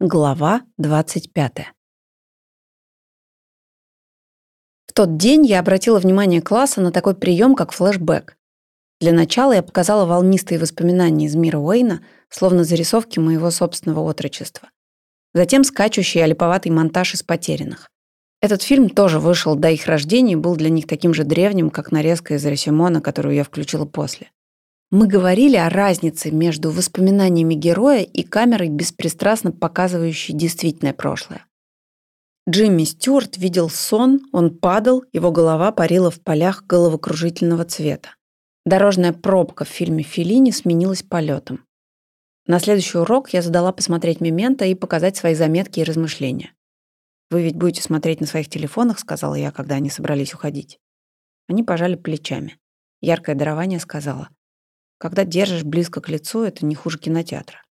Глава 25. В тот день я обратила внимание класса на такой прием, как флешбэк. Для начала я показала волнистые воспоминания из мира Уэйна, словно зарисовки моего собственного отрочества. Затем скачущий олиповатый монтаж из потерянных. Этот фильм тоже вышел до их рождения и был для них таким же древним, как нарезка из Ресимона, которую я включила после. Мы говорили о разнице между воспоминаниями героя и камерой, беспристрастно показывающей действительное прошлое. Джимми Стюарт видел сон, он падал, его голова парила в полях головокружительного цвета. Дорожная пробка в фильме Филини сменилась полетом. На следующий урок я задала посмотреть «Мементо» и показать свои заметки и размышления. «Вы ведь будете смотреть на своих телефонах», — сказала я, когда они собрались уходить. Они пожали плечами. Яркое дарование сказала. Когда держишь близко к лицу, это не хуже кинотеатра.